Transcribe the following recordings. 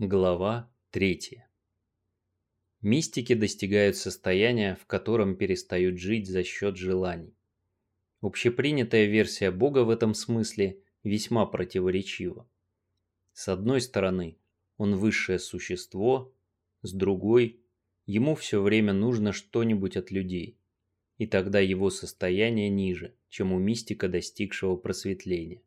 Глава 3. Мистики достигают состояния, в котором перестают жить за счет желаний. Общепринятая версия Бога в этом смысле весьма противоречива. С одной стороны, он высшее существо, с другой, ему все время нужно что-нибудь от людей, и тогда его состояние ниже, чем у мистика, достигшего просветления.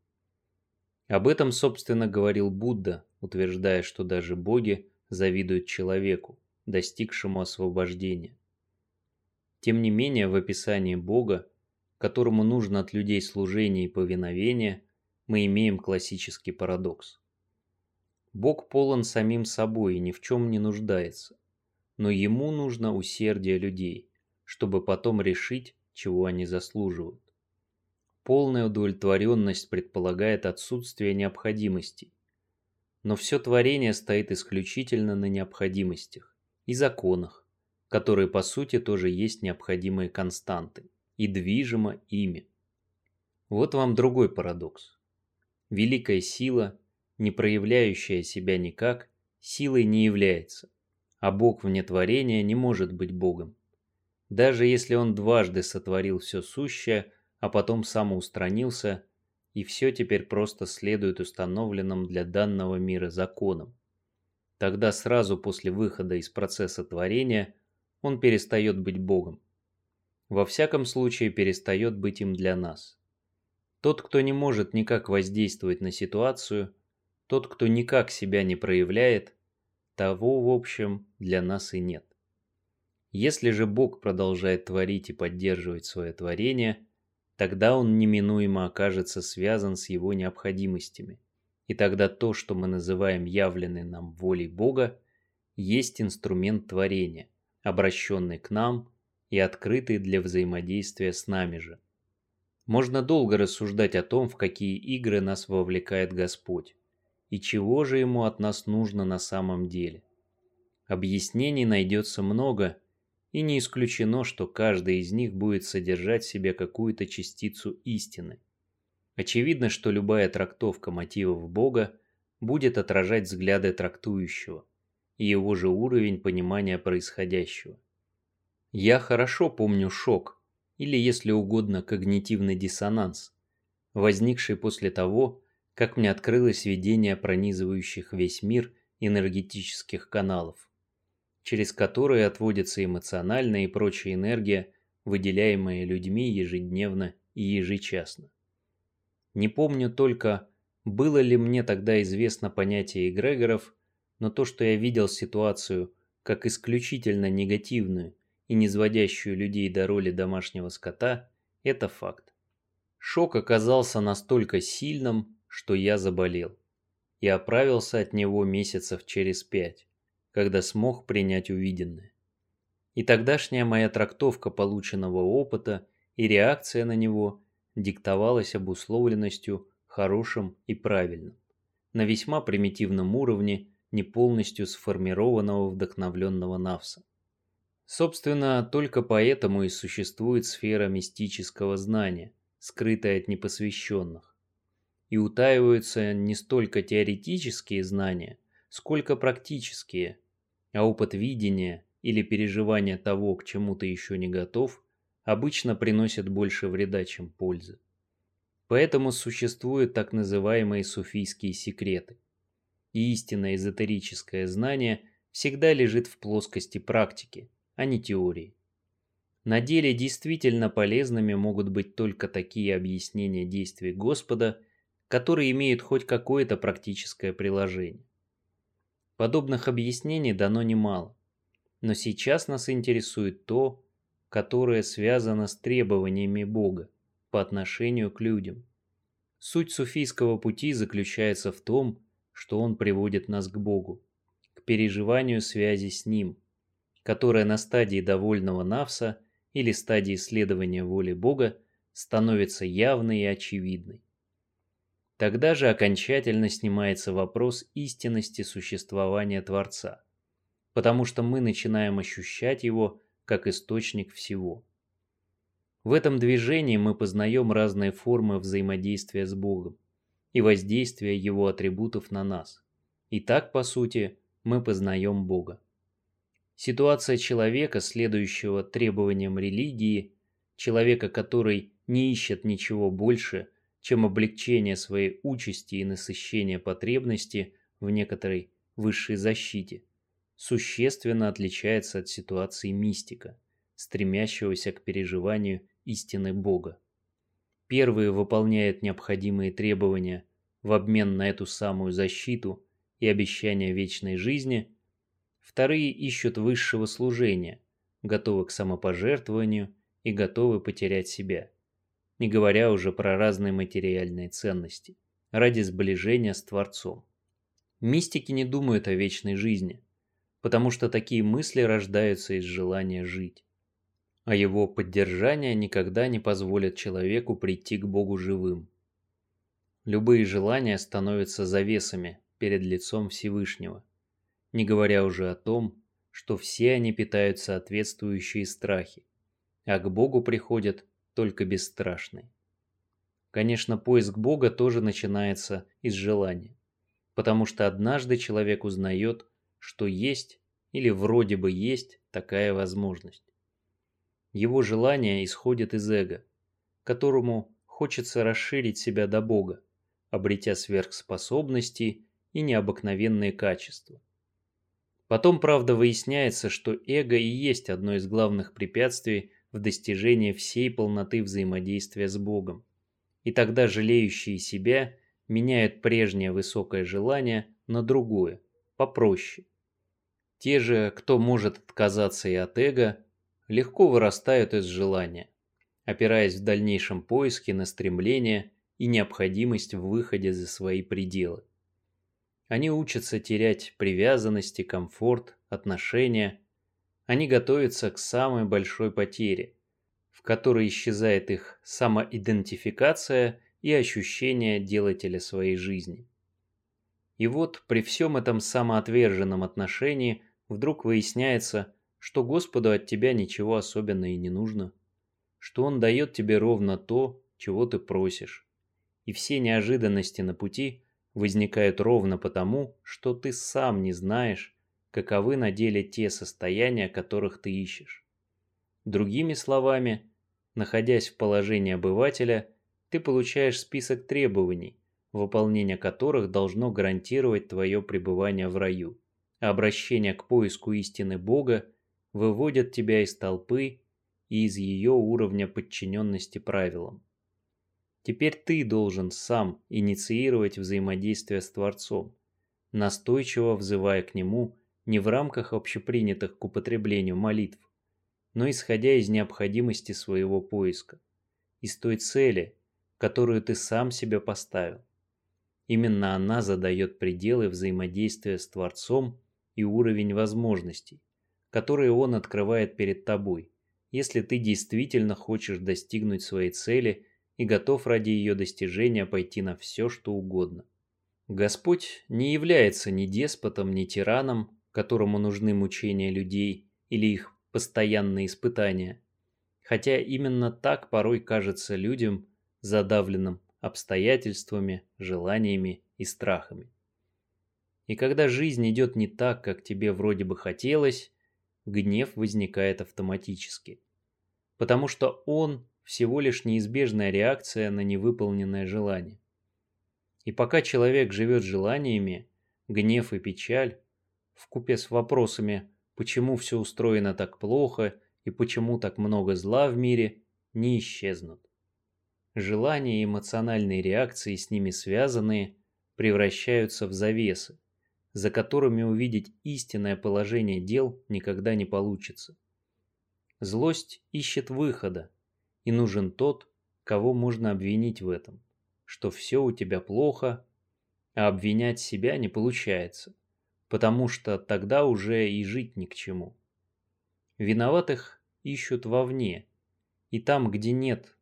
Об этом, собственно, говорил Будда, утверждая, что даже боги завидуют человеку, достигшему освобождения. Тем не менее, в описании Бога, которому нужно от людей служение и повиновение, мы имеем классический парадокс. Бог полон самим собой и ни в чем не нуждается, но ему нужно усердие людей, чтобы потом решить, чего они заслуживают. Полная удовлетворенность предполагает отсутствие необходимостей. Но все творение стоит исключительно на необходимостях и законах, которые по сути тоже есть необходимые константы и движимо ими. Вот вам другой парадокс. Великая сила, не проявляющая себя никак, силой не является, а Бог вне творения не может быть Богом. Даже если Он дважды сотворил все сущее – а потом самоустранился, и все теперь просто следует установленным для данного мира законам. Тогда сразу после выхода из процесса творения он перестает быть Богом. Во всяком случае перестает быть им для нас. Тот, кто не может никак воздействовать на ситуацию, тот, кто никак себя не проявляет, того, в общем, для нас и нет. Если же Бог продолжает творить и поддерживать свое творение – тогда он неминуемо окажется связан с его необходимостями. И тогда то, что мы называем явленной нам волей Бога, есть инструмент творения, обращенный к нам и открытый для взаимодействия с нами же. Можно долго рассуждать о том, в какие игры нас вовлекает Господь, и чего же Ему от нас нужно на самом деле. Объяснений найдется много, и не исключено, что каждый из них будет содержать в себе какую-то частицу истины. Очевидно, что любая трактовка мотивов Бога будет отражать взгляды трактующего и его же уровень понимания происходящего. Я хорошо помню шок, или если угодно когнитивный диссонанс, возникший после того, как мне открылось видение пронизывающих весь мир энергетических каналов через которые отводится эмоциональная и прочая энергия, выделяемая людьми ежедневно и ежечасно. Не помню только, было ли мне тогда известно понятие эгрегоров, но то, что я видел ситуацию как исключительно негативную и низводящую людей до роли домашнего скота, это факт. Шок оказался настолько сильным, что я заболел и оправился от него месяцев через пять когда смог принять увиденное. И тогдашняя моя трактовка полученного опыта и реакция на него диктовалась обусловленностью хорошим и правильным, на весьма примитивном уровне не полностью сформированного вдохновленного навса. Собственно, только поэтому и существует сфера мистического знания, скрытая от непосвященных. И утаиваются не столько теоретические знания, сколько практические, а опыт видения или переживания того, к чему ты еще не готов, обычно приносит больше вреда, чем пользы. Поэтому существуют так называемые суфийские секреты. И истинное эзотерическое знание всегда лежит в плоскости практики, а не теории. На деле действительно полезными могут быть только такие объяснения действий Господа, которые имеют хоть какое-то практическое приложение. Подобных объяснений дано немало. Но сейчас нас интересует то, которое связано с требованиями Бога по отношению к людям. Суть суфийского пути заключается в том, что он приводит нас к Богу, к переживанию связи с Ним, которая на стадии довольного навса или стадии исследования воли Бога становится явной и очевидной. Тогда же окончательно снимается вопрос истинности существования Творца, потому что мы начинаем ощущать его как источник всего. В этом движении мы познаем разные формы взаимодействия с Богом и воздействия его атрибутов на нас. И так, по сути, мы познаем Бога. Ситуация человека, следующего требованиям религии, человека, который не ищет ничего больше, чем облегчение своей участи и насыщение потребности в некоторой высшей защите, существенно отличается от ситуации мистика, стремящегося к переживанию истины Бога. Первые выполняют необходимые требования в обмен на эту самую защиту и обещание вечной жизни, вторые ищут высшего служения, готовы к самопожертвованию и готовы потерять себя, не говоря уже про разные материальные ценности, ради сближения с Творцом. Мистики не думают о вечной жизни, потому что такие мысли рождаются из желания жить. А его поддержание никогда не позволит человеку прийти к Богу живым. Любые желания становятся завесами перед лицом Всевышнего, не говоря уже о том, что все они питают соответствующие страхи, а к Богу приходят только бесстрашные. Конечно, поиск Бога тоже начинается из желания потому что однажды человек узнает, что есть или вроде бы есть такая возможность. Его желание исходит из эго, которому хочется расширить себя до Бога, обретя сверхспособности и необыкновенные качества. Потом, правда, выясняется, что эго и есть одно из главных препятствий в достижении всей полноты взаимодействия с Богом. И тогда жалеющие себя меняют прежнее высокое желание на другое, попроще. Те же, кто может отказаться и от эго, легко вырастают из желания, опираясь в дальнейшем поиске на стремление и необходимость в выходе за свои пределы. Они учатся терять привязанности, комфорт, отношения. Они готовятся к самой большой потере, в которой исчезает их самоидентификация и ощущение делателя своей жизни. И вот при всем этом самоотверженном отношении вдруг выясняется, что Господу от тебя ничего особенно и не нужно, что Он дает тебе ровно то, чего ты просишь. И все неожиданности на пути возникают ровно потому, что ты сам не знаешь, каковы на деле те состояния, которых ты ищешь. Другими словами, находясь в положении обывателя – ты получаешь список требований, выполнение которых должно гарантировать твое пребывание в раю. А обращение к поиску истины Бога выводит тебя из толпы и из ее уровня подчиненности правилам. Теперь ты должен сам инициировать взаимодействие с Творцом, настойчиво взывая к Нему не в рамках общепринятых к употреблению молитв, но исходя из необходимости своего поиска, из той цели, которую ты сам себе поставил. Именно она задает пределы взаимодействия с Творцом и уровень возможностей, которые Он открывает перед тобой, если ты действительно хочешь достигнуть своей цели и готов ради ее достижения пойти на все, что угодно. Господь не является ни деспотом, ни тираном, которому нужны мучения людей или их постоянные испытания, хотя именно так порой кажется людям – задавленным обстоятельствами, желаниями и страхами. И когда жизнь идет не так, как тебе вроде бы хотелось, гнев возникает автоматически. Потому что он всего лишь неизбежная реакция на невыполненное желание. И пока человек живет желаниями, гнев и печаль, вкупе с вопросами, почему все устроено так плохо и почему так много зла в мире, не исчезнут. Желания и эмоциональные реакции с ними связанные превращаются в завесы, за которыми увидеть истинное положение дел никогда не получится. Злость ищет выхода, и нужен тот, кого можно обвинить в этом, что все у тебя плохо, а обвинять себя не получается, потому что тогда уже и жить ни к чему. Виноватых ищут вовне, и там, где нет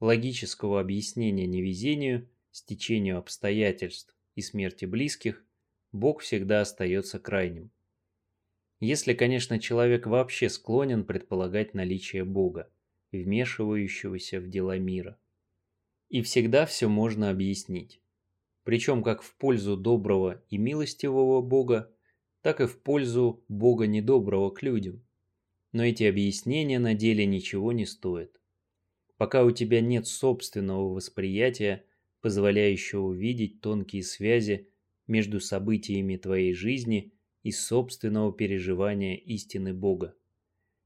логического объяснения невезению, стечению обстоятельств и смерти близких, Бог всегда остается крайним. Если, конечно, человек вообще склонен предполагать наличие Бога, вмешивающегося в дела мира. И всегда все можно объяснить. Причем как в пользу доброго и милостивого Бога, так и в пользу Бога недоброго к людям. Но эти объяснения на деле ничего не стоят. Пока у тебя нет собственного восприятия, позволяющего увидеть тонкие связи между событиями твоей жизни и собственного переживания истины Бога.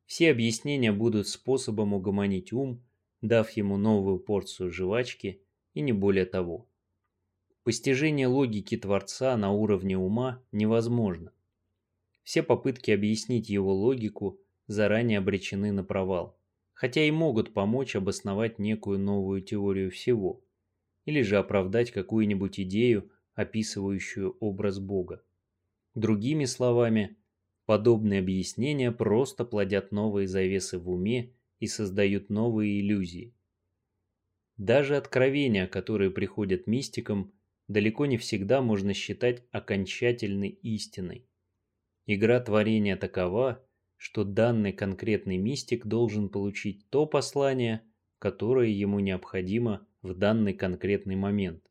Все объяснения будут способом угомонить ум, дав ему новую порцию жвачки и не более того. Постижение логики Творца на уровне ума невозможно. Все попытки объяснить его логику заранее обречены на провал, хотя и могут помочь обосновать некую новую теорию всего, или же оправдать какую-нибудь идею, описывающую образ Бога. Другими словами, подобные объяснения просто плодят новые завесы в уме и создают новые иллюзии. Даже откровения, которые приходят мистикам, далеко не всегда можно считать окончательной истиной. Игра творения такова, что данный конкретный мистик должен получить то послание, которое ему необходимо в данный конкретный момент,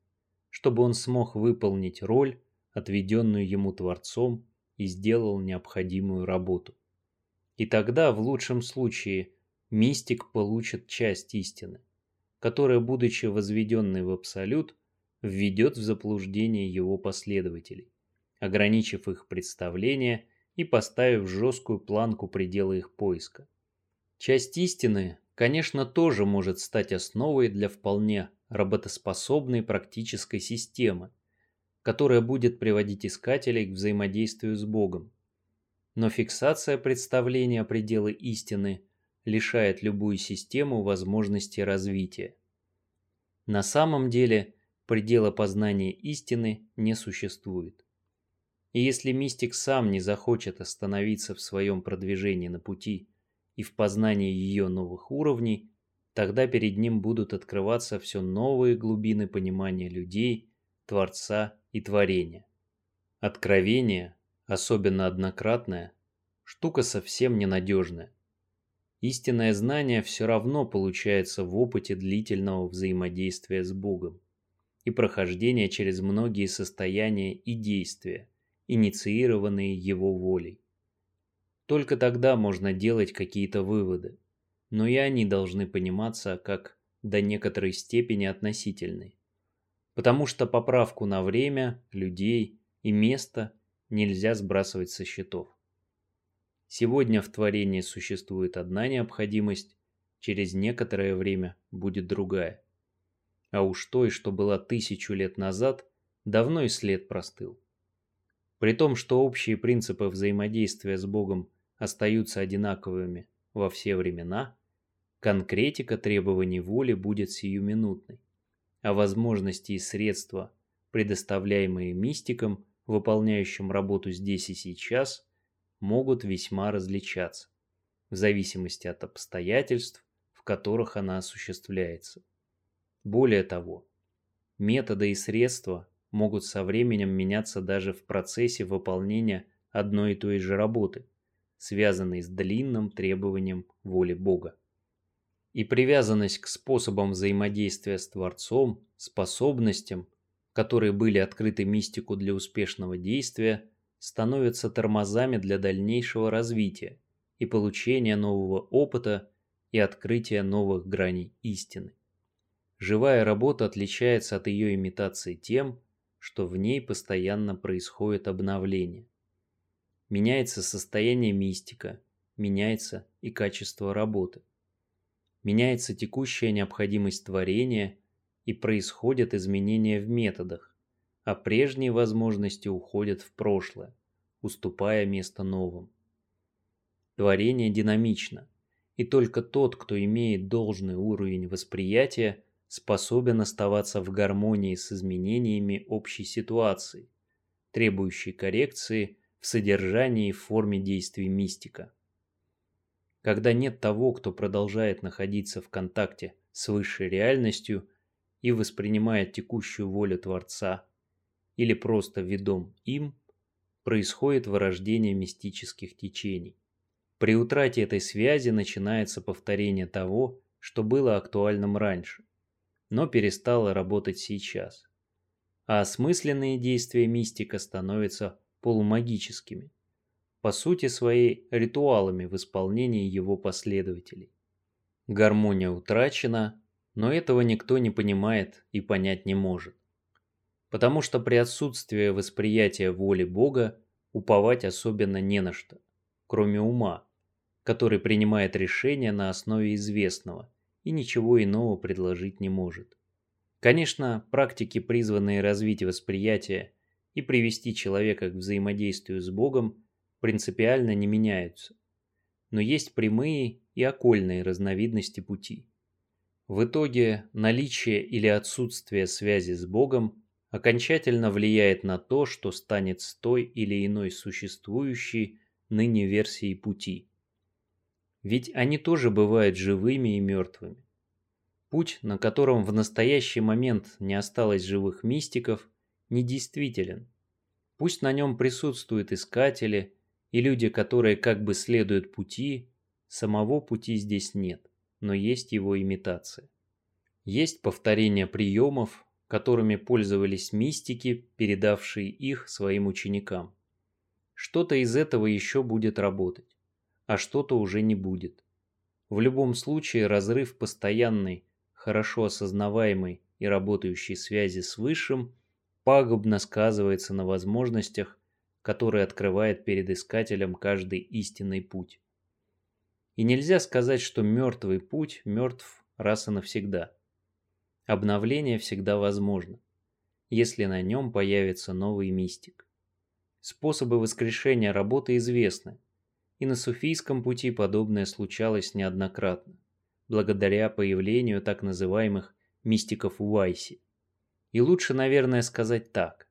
чтобы он смог выполнить роль, отведенную ему Творцом, и сделал необходимую работу. И тогда, в лучшем случае, мистик получит часть истины, которая, будучи возведенной в абсолют, введет в заблуждение его последователей, ограничив их представление и поставив жесткую планку предела их поиска. Часть истины, конечно, тоже может стать основой для вполне работоспособной практической системы, которая будет приводить искателей к взаимодействию с Богом. Но фиксация представления пределы истины лишает любую систему возможности развития. На самом деле – предела познания истины не существует. И если мистик сам не захочет остановиться в своем продвижении на пути и в познании ее новых уровней, тогда перед ним будут открываться все новые глубины понимания людей, Творца и Творения. Откровение, особенно однократное, штука совсем ненадежная. Истинное знание все равно получается в опыте длительного взаимодействия с Богом и прохождения через многие состояния и действия, инициированные его волей. Только тогда можно делать какие-то выводы, но и они должны пониматься как до некоторой степени относительны. Потому что поправку на время, людей и место нельзя сбрасывать со счетов. Сегодня в творении существует одна необходимость, через некоторое время будет другая а уж той, что была тысячу лет назад, давно и след простыл. При том, что общие принципы взаимодействия с Богом остаются одинаковыми во все времена, конкретика требований воли будет сиюминутной, а возможности и средства, предоставляемые мистикам, выполняющим работу здесь и сейчас, могут весьма различаться, в зависимости от обстоятельств, в которых она осуществляется. Более того, методы и средства могут со временем меняться даже в процессе выполнения одной и той же работы, связанной с длинным требованием воли Бога. И привязанность к способам взаимодействия с Творцом, способностям, которые были открыты мистику для успешного действия, становятся тормозами для дальнейшего развития и получения нового опыта и открытия новых граней истины. Живая работа отличается от ее имитации тем, что в ней постоянно происходит обновление. Меняется состояние мистика, меняется и качество работы. Меняется текущая необходимость творения и происходят изменения в методах, а прежние возможности уходят в прошлое, уступая место новым. Творение динамично, и только тот, кто имеет должный уровень восприятия, способен оставаться в гармонии с изменениями общей ситуации, требующей коррекции в содержании и форме действий мистика. Когда нет того, кто продолжает находиться в контакте с высшей реальностью и воспринимает текущую волю Творца, или просто ведом им, происходит вырождение мистических течений. При утрате этой связи начинается повторение того, что было актуальным раньше но перестала работать сейчас. А осмысленные действия мистика становятся полумагическими. по сути своей ритуалами в исполнении его последователей. Гармония утрачена, но этого никто не понимает и понять не может. Потому что при отсутствии восприятия воли Бога уповать особенно не на что, кроме ума, который принимает решения на основе известного и ничего иного предложить не может. Конечно, практики, призванные развить восприятие и привести человека к взаимодействию с Богом, принципиально не меняются. Но есть прямые и окольные разновидности пути. В итоге наличие или отсутствие связи с Богом окончательно влияет на то, что станет с той или иной существующей ныне версией пути. Ведь они тоже бывают живыми и мертвыми. Путь, на котором в настоящий момент не осталось живых мистиков, недействителен. Пусть на нем присутствуют искатели и люди, которые как бы следуют пути, Самого пути здесь нет, но есть его имитация. Есть повторение приемов, которыми пользовались мистики, передавшие их своим ученикам. Что-то из этого еще будет работать, а что-то уже не будет. В любом случае разрыв постоянной, хорошо осознаваемой и работающей связи с Высшим пагубно сказывается на возможностях, которые открывает перед искателем каждый истинный путь. И нельзя сказать, что мертвый путь мертв раз и навсегда. Обновление всегда возможно, если на нем появится новый мистик. Способы воскрешения работы известны, и на суфийском пути подобное случалось неоднократно, благодаря появлению так называемых мистиков Уайси. И лучше, наверное, сказать так.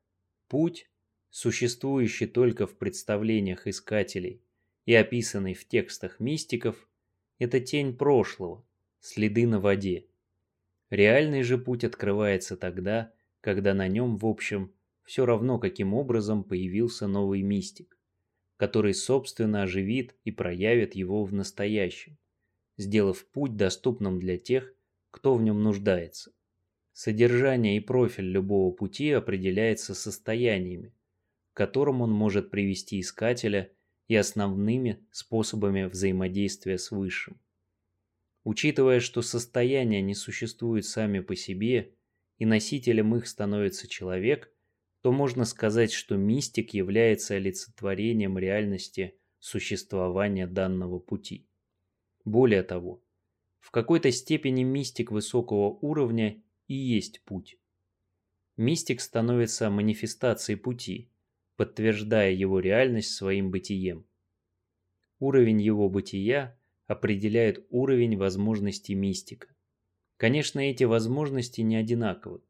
Путь, существующий только в представлениях искателей и описанный в текстах мистиков, это тень прошлого, следы на воде. Реальный же путь открывается тогда, когда на нем, в общем, все равно каким образом появился новый мистик, который собственно оживит и проявит его в настоящем, сделав путь доступным для тех, кто в нем нуждается. Содержание и профиль любого пути определяется состояниями, к которым он может привести искателя – и основными способами взаимодействия с Высшим. Учитывая, что состояния не существуют сами по себе, и носителем их становится человек, то можно сказать, что мистик является олицетворением реальности существования данного пути. Более того, в какой-то степени мистик высокого уровня и есть путь. Мистик становится манифестацией пути, подтверждая его реальность своим бытием. Уровень его бытия определяет уровень возможностей мистика. Конечно, эти возможности не одинаковы,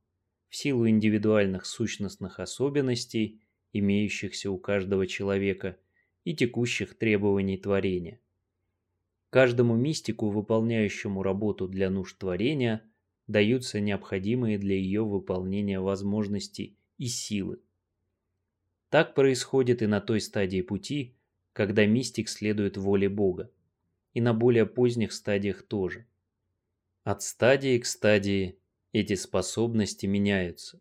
в силу индивидуальных сущностных особенностей, имеющихся у каждого человека, и текущих требований творения. Каждому мистику, выполняющему работу для нужд творения, даются необходимые для ее выполнения возможности и силы. Так происходит и на той стадии пути, когда мистик следует воле Бога, и на более поздних стадиях тоже. От стадии к стадии эти способности меняются,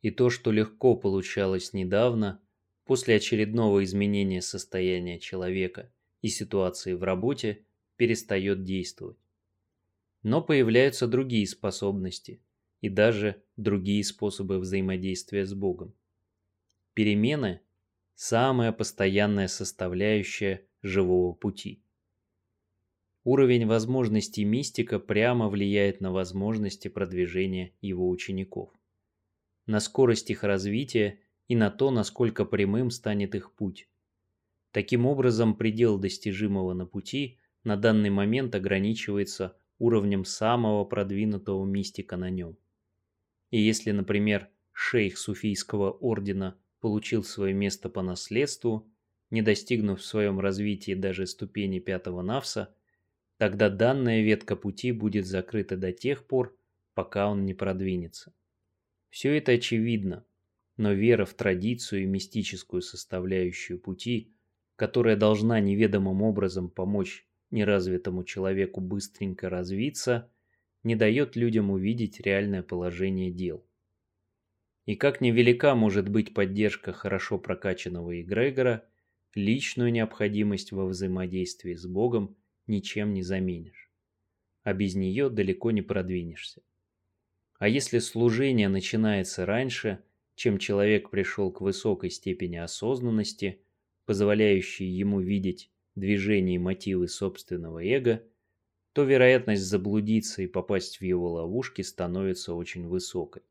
и то, что легко получалось недавно, после очередного изменения состояния человека и ситуации в работе, перестает действовать. Но появляются другие способности и даже другие способы взаимодействия с Богом. Перемены – самая постоянная составляющая живого пути. Уровень возможностей мистика прямо влияет на возможности продвижения его учеников, на скорость их развития и на то, насколько прямым станет их путь. Таким образом, предел достижимого на пути на данный момент ограничивается уровнем самого продвинутого мистика на нем. И если, например, шейх суфийского ордена получил свое место по наследству, не достигнув в своем развитии даже ступени пятого навса, тогда данная ветка пути будет закрыта до тех пор, пока он не продвинется. Все это очевидно, но вера в традицию и мистическую составляющую пути, которая должна неведомым образом помочь неразвитому человеку быстренько развиться, не дает людям увидеть реальное положение дел. И как невелика может быть поддержка хорошо прокачанного эгрегора, личную необходимость во взаимодействии с Богом ничем не заменишь. А без нее далеко не продвинешься. А если служение начинается раньше, чем человек пришел к высокой степени осознанности, позволяющей ему видеть движения и мотивы собственного эго, то вероятность заблудиться и попасть в его ловушки становится очень высокой.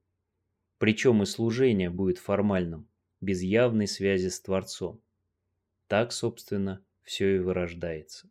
Причем и служение будет формальным, без явной связи с Творцом. Так, собственно, все и вырождается.